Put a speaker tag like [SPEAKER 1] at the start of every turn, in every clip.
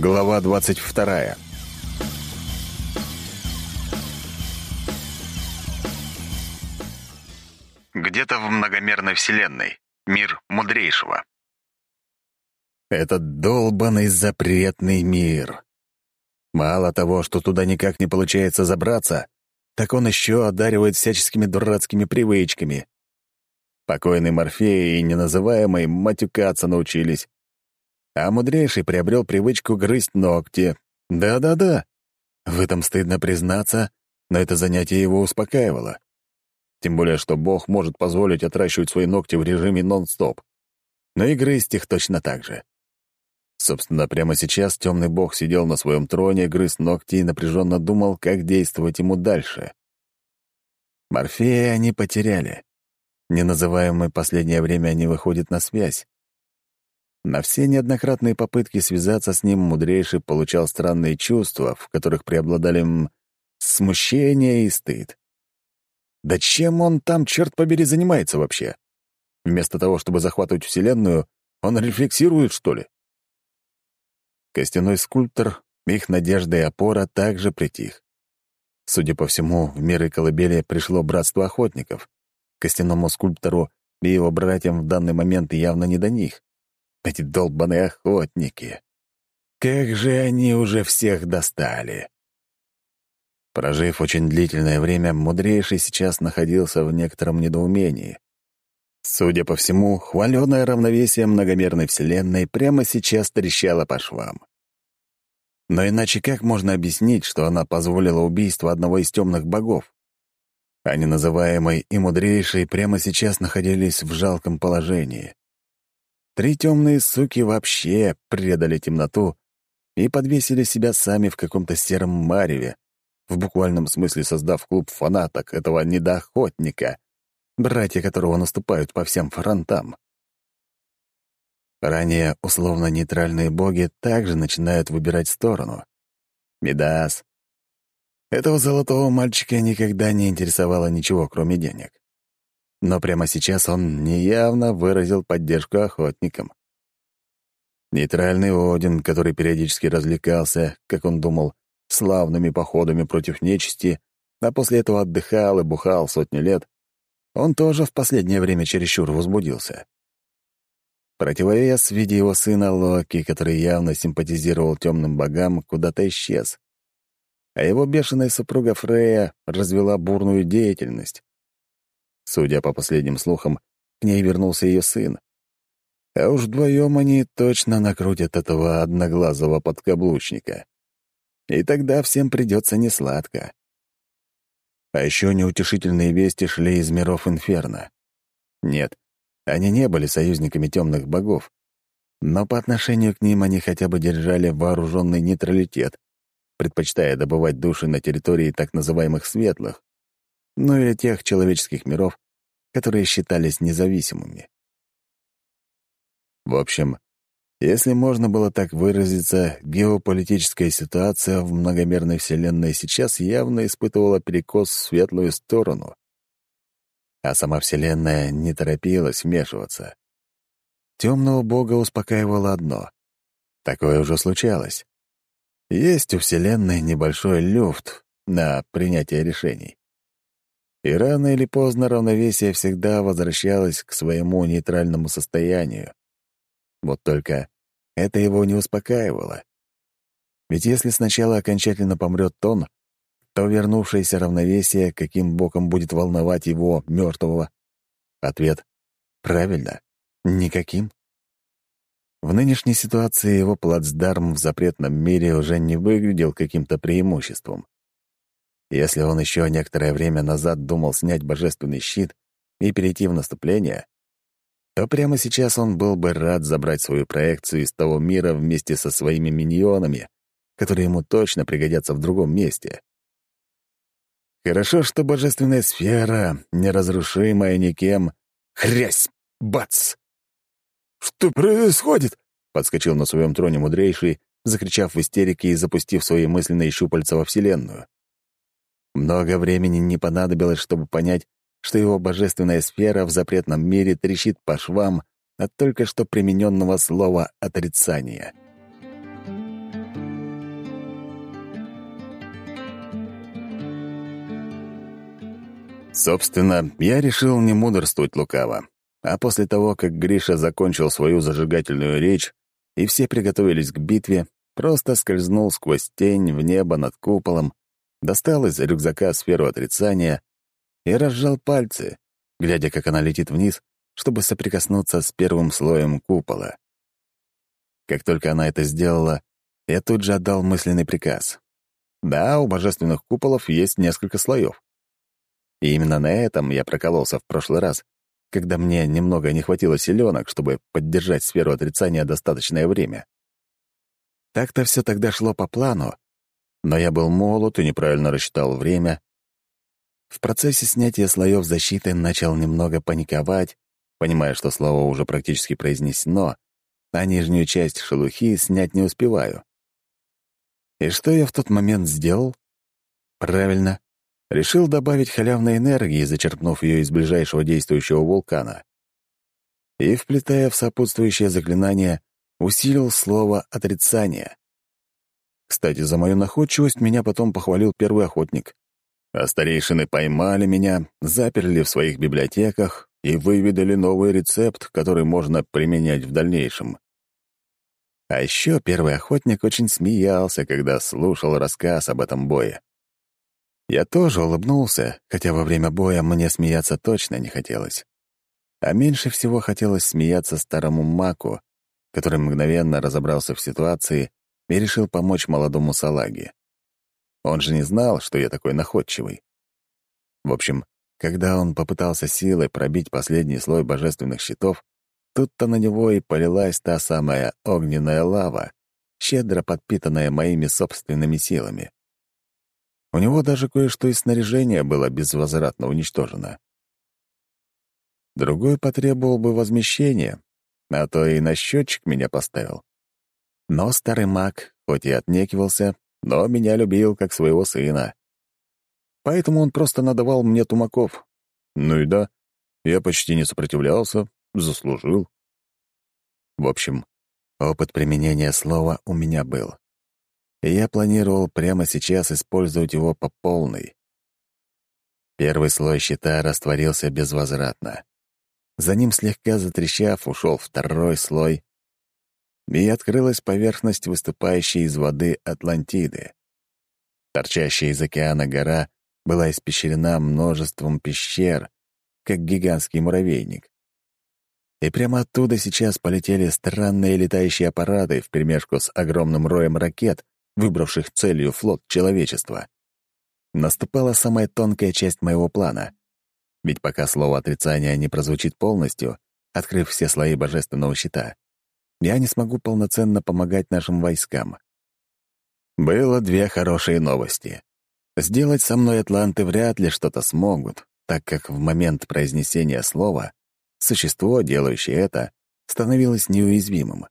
[SPEAKER 1] Глава 22. Где-то в многомерной вселенной. Мир мудрейшего. Этот долбанный запретный мир. Мало того, что туда никак не получается забраться, так он еще одаривает всяческими дурацкими привычками. Покойный Морфей и неназываемый матюкаться научились. А мудрейший приобрел привычку грызть ногти. Да-да-да. В этом стыдно признаться, но это занятие его успокаивало. Тем более, что Бог может позволить отращивать свои ногти в режиме нон-стоп. Но и грызть их точно так же. Собственно, прямо сейчас темный бог сидел на своем троне, грыз ногти и напряженно думал, как действовать ему дальше. Морфея они потеряли. Неназываемый последнее время не выходит на связь. На все неоднократные попытки связаться с ним мудрейший получал странные чувства, в которых преобладали м, смущение и стыд. Да чем он там, черт побери, занимается вообще? Вместо того, чтобы захватывать Вселенную, он рефлексирует, что ли? Костяной скульптор, их надежда и опора также притих. Судя по всему, в миры колыбели пришло братство охотников. Костяному скульптору и его братьям в данный момент явно не до них. Эти долбаные охотники. Как же они уже всех достали. Прожив очень длительное время, мудрейший сейчас находился в некотором недоумении. Судя по всему, хваленое равновесие многомерной Вселенной прямо сейчас трещало по швам. Но иначе как можно объяснить, что она позволила убийство одного из темных богов? Они, называемые и мудрейшие, прямо сейчас находились в жалком положении. Три темные суки вообще предали темноту и подвесили себя сами в каком-то сером мареве, в буквальном смысле создав клуб фанаток этого недоохотника, братья которого наступают по всем фронтам. Ранее условно-нейтральные боги также начинают выбирать сторону. Медас. Этого золотого мальчика никогда не интересовало ничего, кроме денег. Но прямо сейчас он неявно выразил поддержку охотникам. Нейтральный Один, который периодически развлекался, как он думал, славными походами против нечисти, а после этого отдыхал и бухал сотни лет, он тоже в последнее время чересчур возбудился. Противовес в виде его сына Локи, который явно симпатизировал темным богам, куда-то исчез. А его бешеная супруга Фрея развела бурную деятельность. Судя по последним слухам, к ней вернулся ее сын. А уж вдвоем они точно накрутят этого одноглазого подкаблучника. И тогда всем придется несладко. А еще неутешительные вести шли из миров Инферно. Нет, они не были союзниками темных богов, но по отношению к ним они хотя бы держали вооруженный нейтралитет, предпочитая добывать души на территории так называемых светлых, ну или тех человеческих миров, которые считались независимыми. В общем, если можно было так выразиться, геополитическая ситуация в многомерной Вселенной сейчас явно испытывала перекос в светлую сторону а сама Вселенная не торопилась вмешиваться. Темного бога успокаивало одно. Такое уже случалось. Есть у Вселенной небольшой люфт на принятие решений. И рано или поздно равновесие всегда возвращалось к своему нейтральному состоянию. Вот только это его не успокаивало. Ведь если сначала окончательно помрет тон, то вернувшееся равновесие каким боком будет волновать его, мертвого? Ответ — правильно, никаким. В нынешней ситуации его плацдарм в запретном мире уже не выглядел каким-то преимуществом. Если он еще некоторое время назад думал снять божественный щит и перейти в наступление, то прямо сейчас он был бы рад забрать свою проекцию из того мира вместе со своими миньонами, которые ему точно пригодятся в другом месте. Хорошо, что божественная сфера, неразрушимая никем. Хрясь! Бац! «Что происходит?» — подскочил на своем троне мудрейший, закричав в истерике и запустив свои мысленные щупальца во Вселенную. Много времени не понадобилось, чтобы понять, что его божественная сфера в запретном мире трещит по швам от только что примененного слова «отрицание». Собственно, я решил не мудрствовать лукаво. А после того, как Гриша закончил свою зажигательную речь, и все приготовились к битве, просто скользнул сквозь тень в небо над куполом, достал из рюкзака сферу отрицания и разжал пальцы, глядя, как она летит вниз, чтобы соприкоснуться с первым слоем купола. Как только она это сделала, я тут же отдал мысленный приказ. Да, у божественных куполов есть несколько слоев. И именно на этом я прокололся в прошлый раз, когда мне немного не хватило силёнок, чтобы поддержать сферу отрицания достаточное время. Так-то все тогда шло по плану, но я был молод и неправильно рассчитал время. В процессе снятия слоев защиты начал немного паниковать, понимая, что слово уже практически произнесено, а нижнюю часть шелухи снять не успеваю. И что я в тот момент сделал? Правильно, решил добавить халявной энергии, зачерпнув ее из ближайшего действующего вулкана. И, вплетая в сопутствующее заклинание, усилил слово «отрицание». Кстати, за мою находчивость меня потом похвалил первый охотник. А старейшины поймали меня, заперли в своих библиотеках и выведали новый рецепт, который можно применять в дальнейшем. А еще первый охотник очень смеялся, когда слушал рассказ об этом бое. Я тоже улыбнулся, хотя во время боя мне смеяться точно не хотелось. А меньше всего хотелось смеяться старому маку, который мгновенно разобрался в ситуации и решил помочь молодому салаге. Он же не знал, что я такой находчивый. В общем, когда он попытался силой пробить последний слой божественных щитов, тут-то на него и полилась та самая огненная лава, щедро подпитанная моими собственными силами. У него даже кое-что из снаряжения было безвозвратно уничтожено. Другой потребовал бы возмещения, а то и на счетчик меня поставил. Но старый маг, хоть и отнекивался, но меня любил как своего сына. Поэтому он просто надавал мне тумаков. Ну и да, я почти не сопротивлялся, заслужил. В общем, опыт применения слова у меня был и я планировал прямо сейчас использовать его по полной. Первый слой щита растворился безвозвратно. За ним, слегка затрещав, ушел второй слой, и открылась поверхность выступающей из воды Атлантиды. Торчащая из океана гора была испещрена множеством пещер, как гигантский муравейник. И прямо оттуда сейчас полетели странные летающие аппараты вперемешку с огромным роем ракет, выбравших целью флот человечества. Наступала самая тонкая часть моего плана. Ведь пока слово отрицания не прозвучит полностью, открыв все слои божественного щита, я не смогу полноценно помогать нашим войскам. Было две хорошие новости. Сделать со мной атланты вряд ли что-то смогут, так как в момент произнесения слова существо, делающее это, становилось неуязвимым.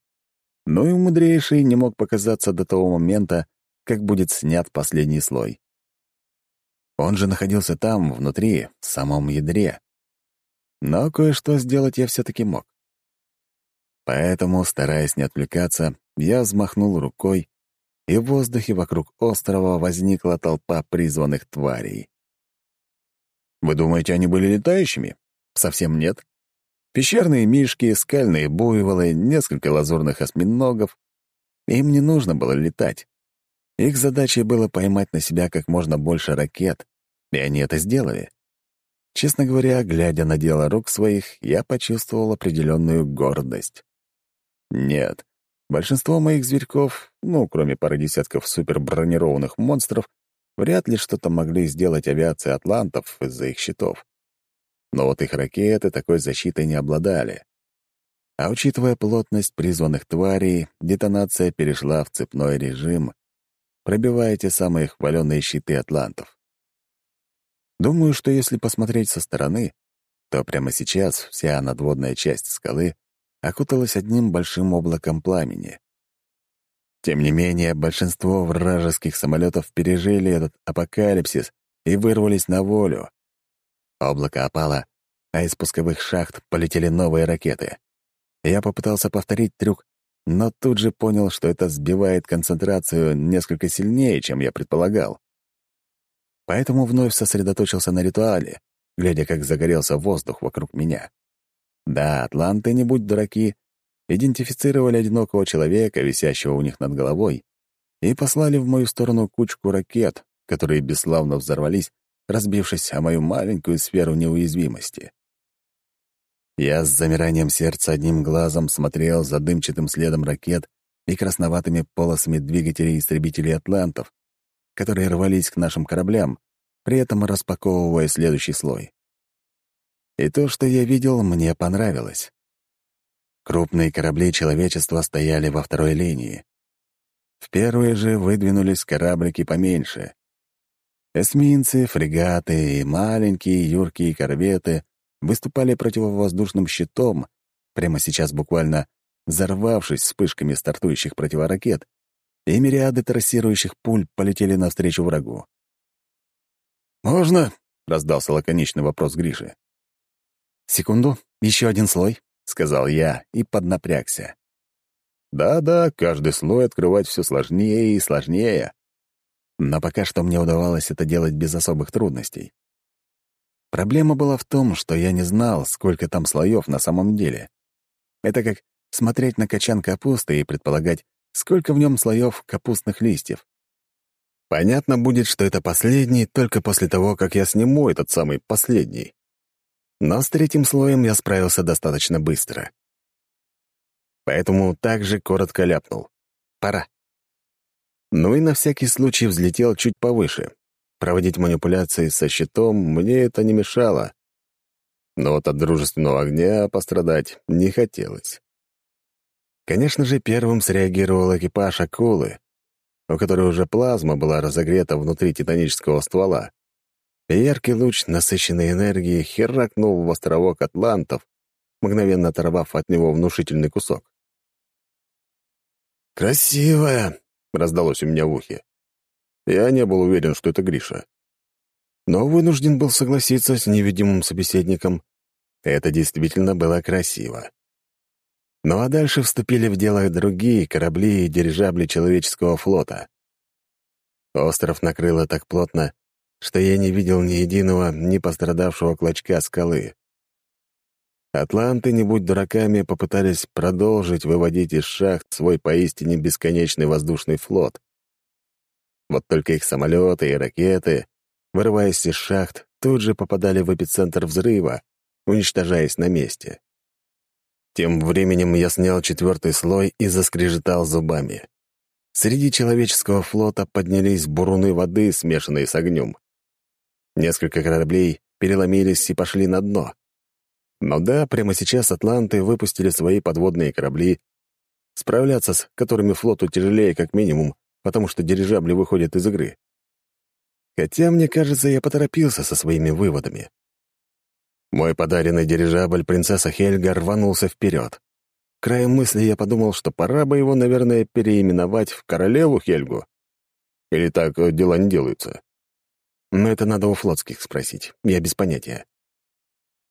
[SPEAKER 1] Но и мудрейший не мог показаться до того момента, как будет снят последний слой. Он же находился там, внутри, в самом ядре. Но кое-что сделать я все-таки мог. Поэтому, стараясь не отвлекаться, я взмахнул рукой, и в воздухе вокруг острова возникла толпа призванных тварей. Вы думаете, они были летающими? Совсем нет. Пещерные мишки, скальные буйволы, несколько лазурных осьминогов. Им не нужно было летать. Их задачей было поймать на себя как можно больше ракет, и они это сделали. Честно говоря, глядя на дело рук своих, я почувствовал определенную гордость. Нет, большинство моих зверьков, ну, кроме пары десятков супербронированных монстров, вряд ли что-то могли сделать авиации атлантов из-за их щитов. Но вот их ракеты такой защитой не обладали. А учитывая плотность призванных тварей, детонация перешла в цепной режим, пробивая те самые хваленные щиты атлантов. Думаю, что если посмотреть со стороны, то прямо сейчас вся надводная часть скалы окуталась одним большим облаком пламени. Тем не менее, большинство вражеских самолетов пережили этот апокалипсис и вырвались на волю, Облако опало, а из пусковых шахт полетели новые ракеты. Я попытался повторить трюк, но тут же понял, что это сбивает концентрацию несколько сильнее, чем я предполагал. Поэтому вновь сосредоточился на ритуале, глядя, как загорелся воздух вокруг меня. Да, атланты, не будь дураки, идентифицировали одинокого человека, висящего у них над головой, и послали в мою сторону кучку ракет, которые бесславно взорвались, разбившись о мою маленькую сферу неуязвимости. Я с замиранием сердца одним глазом смотрел за дымчатым следом ракет и красноватыми полосами двигателей истребителей «Атлантов», которые рвались к нашим кораблям, при этом распаковывая следующий слой. И то, что я видел, мне понравилось. Крупные корабли человечества стояли во второй линии. В первые же выдвинулись кораблики поменьше. Эсминцы, фрегаты и маленькие юркие корветы выступали противовоздушным щитом, прямо сейчас буквально взорвавшись вспышками стартующих противоракет, и мириады трассирующих пуль полетели навстречу врагу. «Можно?» — раздался лаконичный вопрос Гриши. «Секунду, еще один слой», — сказал я и поднапрягся. Да-да, каждый слой открывать все сложнее и сложнее. Но пока что мне удавалось это делать без особых трудностей. Проблема была в том, что я не знал, сколько там слоев на самом деле. Это как смотреть на качан капусты и предполагать, сколько в нем слоев капустных листьев. Понятно будет, что это последний только после того, как я сниму этот самый последний. Но с третьим слоем я справился достаточно быстро поэтому также коротко ляпнул. «Пора». Ну и на всякий случай взлетел чуть повыше. Проводить манипуляции со щитом мне это не мешало. Но вот от дружественного огня пострадать не хотелось. Конечно же, первым среагировал экипаж акулы, у которой уже плазма была разогрета внутри титанического ствола. Яркий луч насыщенной энергии херакнул в островок атлантов, мгновенно оторвав от него внушительный кусок. «Красивая!» — раздалось у меня в ухе. Я не был уверен, что это Гриша. Но вынужден был согласиться с невидимым собеседником. Это действительно было красиво. Ну а дальше вступили в дело другие корабли и дирижабли человеческого флота. Остров накрыло так плотно, что я не видел ни единого, ни пострадавшего клочка скалы. Атланты, не будь дураками, попытались продолжить выводить из шахт свой поистине бесконечный воздушный флот. Вот только их самолеты и ракеты, вырываясь из шахт, тут же попадали в эпицентр взрыва, уничтожаясь на месте. Тем временем я снял четвертый слой и заскрежетал зубами. Среди человеческого флота поднялись буруны воды, смешанные с огнем. Несколько кораблей переломились и пошли на дно. Но да, прямо сейчас атланты выпустили свои подводные корабли, справляться с которыми флоту тяжелее как минимум, потому что дирижабли выходят из игры. Хотя, мне кажется, я поторопился со своими выводами. Мой подаренный дирижабль принцесса Хельга рванулся вперед. Краем мысли я подумал, что пора бы его, наверное, переименовать в королеву Хельгу. Или так дела не делаются. Но это надо у флотских спросить, я без понятия.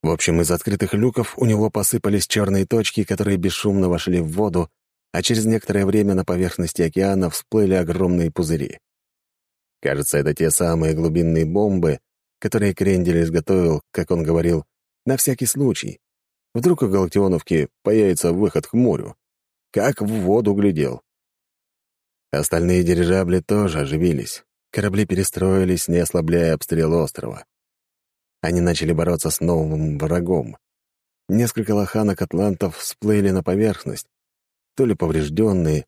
[SPEAKER 1] В общем, из открытых люков у него посыпались черные точки, которые бесшумно вошли в воду, а через некоторое время на поверхности океана всплыли огромные пузыри. Кажется, это те самые глубинные бомбы, которые Крендель изготовил, как он говорил, на всякий случай. Вдруг у Галактионовки появится выход к морю. Как в воду глядел. Остальные дирижабли тоже оживились. Корабли перестроились, не ослабляя обстрел острова. Они начали бороться с новым врагом. Несколько лоханок атлантов всплыли на поверхность, то ли поврежденные,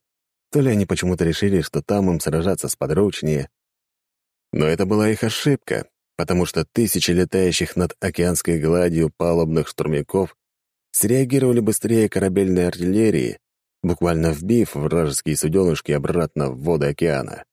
[SPEAKER 1] то ли они почему-то решили, что там им сражаться сподручнее. Но это была их ошибка, потому что тысячи летающих над океанской гладью палубных штурмяков среагировали быстрее корабельной артиллерии, буквально вбив вражеские суденышки обратно в воды океана.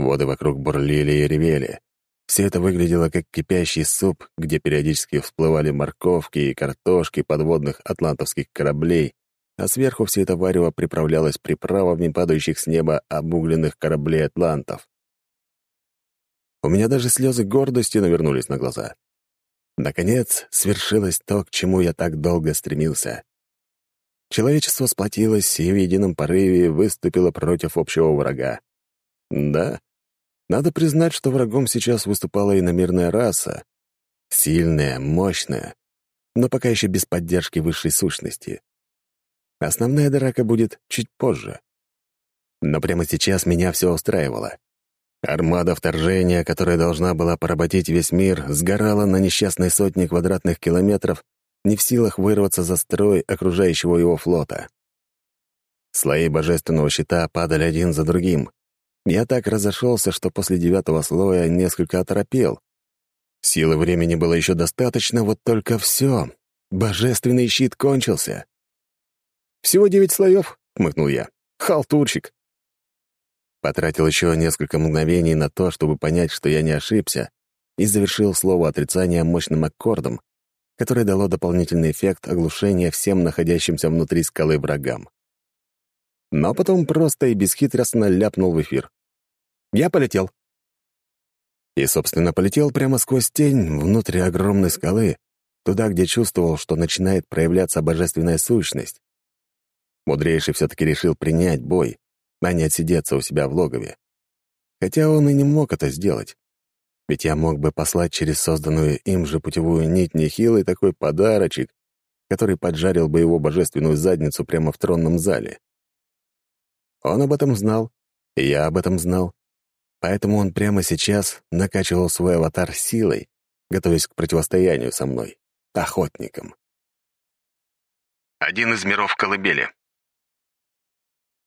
[SPEAKER 1] Воды вокруг бурлили и ревели. Все это выглядело как кипящий суп, где периодически всплывали морковки и картошки подводных атлантовских кораблей, а сверху все это варево приправлялось приправами падающих с неба обугленных кораблей атлантов. У меня даже слезы гордости навернулись на глаза. Наконец, свершилось то, к чему я так долго стремился. Человечество сплотилось и в едином порыве выступило против общего врага. Да, надо признать, что врагом сейчас выступала иномерная раса. Сильная, мощная, но пока еще без поддержки высшей сущности. Основная драка будет чуть позже. Но прямо сейчас меня все устраивало. Армада вторжения, которая должна была поработить весь мир, сгорала на несчастной сотне квадратных километров, не в силах вырваться за строй окружающего его флота. Слои божественного щита падали один за другим. Я так разошелся, что после девятого слоя несколько оторопел. Силы времени было еще достаточно, вот только все. Божественный щит кончился. «Всего девять слоев», — хмыкнул я. «Халтурщик». Потратил еще несколько мгновений на то, чтобы понять, что я не ошибся, и завершил слово отрицания мощным аккордом, которое дало дополнительный эффект оглушения всем находящимся внутри скалы врагам. Но потом просто и бесхитростно ляпнул в эфир. «Я полетел». И, собственно, полетел прямо сквозь тень внутрь огромной скалы, туда, где чувствовал, что начинает проявляться божественная сущность. Мудрейший все-таки решил принять бой, а не отсидеться у себя в логове. Хотя он и не мог это сделать. Ведь я мог бы послать через созданную им же путевую нить нехилый такой подарочек, который поджарил бы его божественную задницу прямо в тронном зале. Он об этом знал, и я об этом знал. Поэтому он прямо сейчас накачивал свой аватар силой, готовясь к противостоянию со мной, охотником. Один из миров колыбели.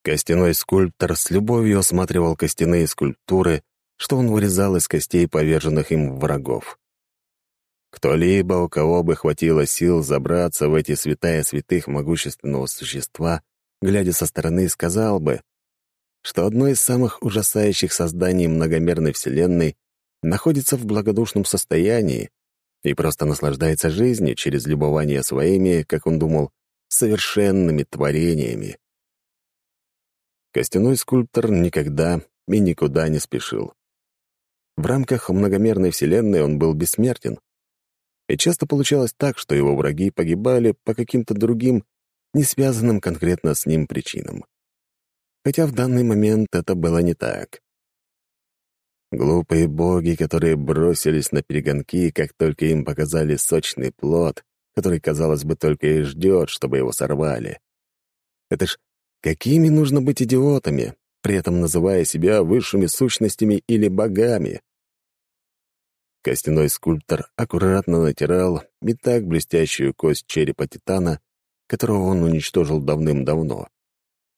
[SPEAKER 1] Костяной скульптор с любовью осматривал костяные скульптуры, что он вырезал из костей поверженных им врагов. Кто-либо, у кого бы хватило сил забраться в эти святая святых могущественного существа, глядя со стороны, сказал бы, что одно из самых ужасающих созданий многомерной Вселенной находится в благодушном состоянии и просто наслаждается жизнью через любование своими, как он думал, совершенными творениями. Костяной скульптор никогда и никуда не спешил. В рамках многомерной вселенной он был бессмертен. И часто получалось так, что его враги погибали по каким-то другим, не связанным конкретно с ним причинам. Хотя в данный момент это было не так. Глупые боги, которые бросились на перегонки, как только им показали сочный плод, который, казалось бы, только и ждет, чтобы его сорвали. Это ж Какими нужно быть идиотами, при этом называя себя высшими сущностями или богами? Костяной скульптор аккуратно натирал и так блестящую кость черепа Титана, которого он уничтожил давным-давно,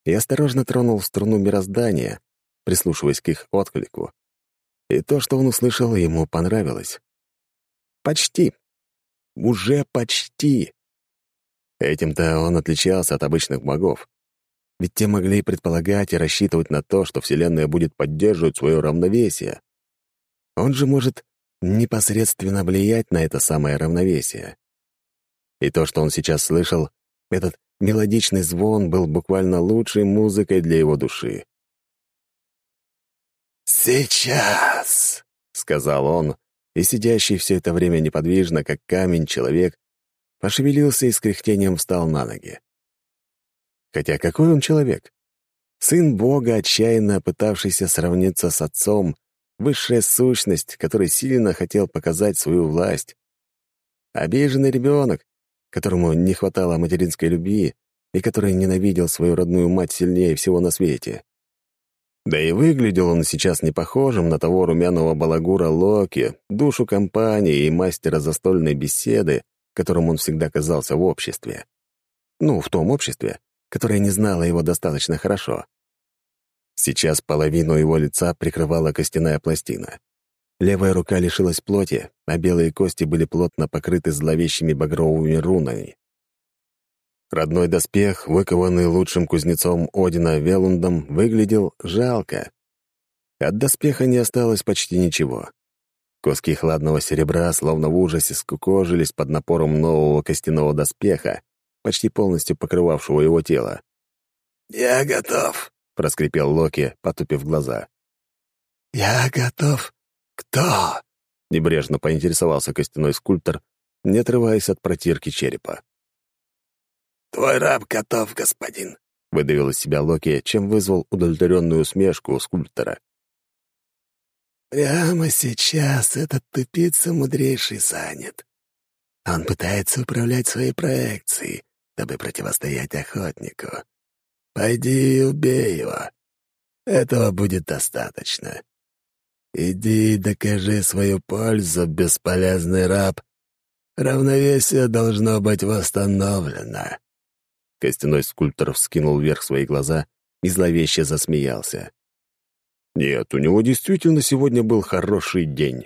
[SPEAKER 1] и осторожно тронул струну мироздания, прислушиваясь к их отклику. И то, что он услышал, ему понравилось. Почти. Уже почти. Этим-то он отличался от обычных богов. Ведь те могли предполагать и рассчитывать на то, что Вселенная будет поддерживать свое равновесие. Он же может непосредственно влиять на это самое равновесие. И то, что он сейчас слышал, этот мелодичный звон был буквально лучшей музыкой для его души. «Сейчас!» — сказал он, и сидящий все это время неподвижно, как камень, человек, пошевелился и с кряхтением встал на ноги. Хотя какой он человек? Сын Бога, отчаянно пытавшийся сравниться с отцом, высшая сущность, который сильно хотел показать свою власть. Обиженный ребенок, которому не хватало материнской любви и который ненавидел свою родную мать сильнее всего на свете. Да и выглядел он сейчас не похожим на того румяного балагура Локи, душу компании и мастера застольной беседы, которым он всегда казался в обществе. Ну, в том обществе, которая не знала его достаточно хорошо. Сейчас половину его лица прикрывала костяная пластина. Левая рука лишилась плоти, а белые кости были плотно покрыты зловещими багровыми рунами. Родной доспех, выкованный лучшим кузнецом Одина Велундом, выглядел жалко. От доспеха не осталось почти ничего. Куски хладного серебра, словно в ужасе, скукожились под напором нового костяного доспеха, почти полностью покрывавшего его тело. «Я готов», — проскрипел Локи, потупив глаза. «Я готов. Кто?» — небрежно поинтересовался костяной скульптор, не отрываясь от протирки черепа. «Твой раб готов, господин», — выдавил из себя Локи, чем вызвал удовлетворенную усмешку у скульптора.
[SPEAKER 2] Прямо сейчас этот тупица мудрейший занят. Он пытается управлять своей проекцией, дабы противостоять охотнику. Пойди и убей его. Этого будет достаточно. Иди докажи свою пользу, бесполезный раб. Равновесие должно быть восстановлено.
[SPEAKER 1] Костяной скульптор вскинул вверх свои глаза и зловеще засмеялся. Нет, у него действительно сегодня был хороший день.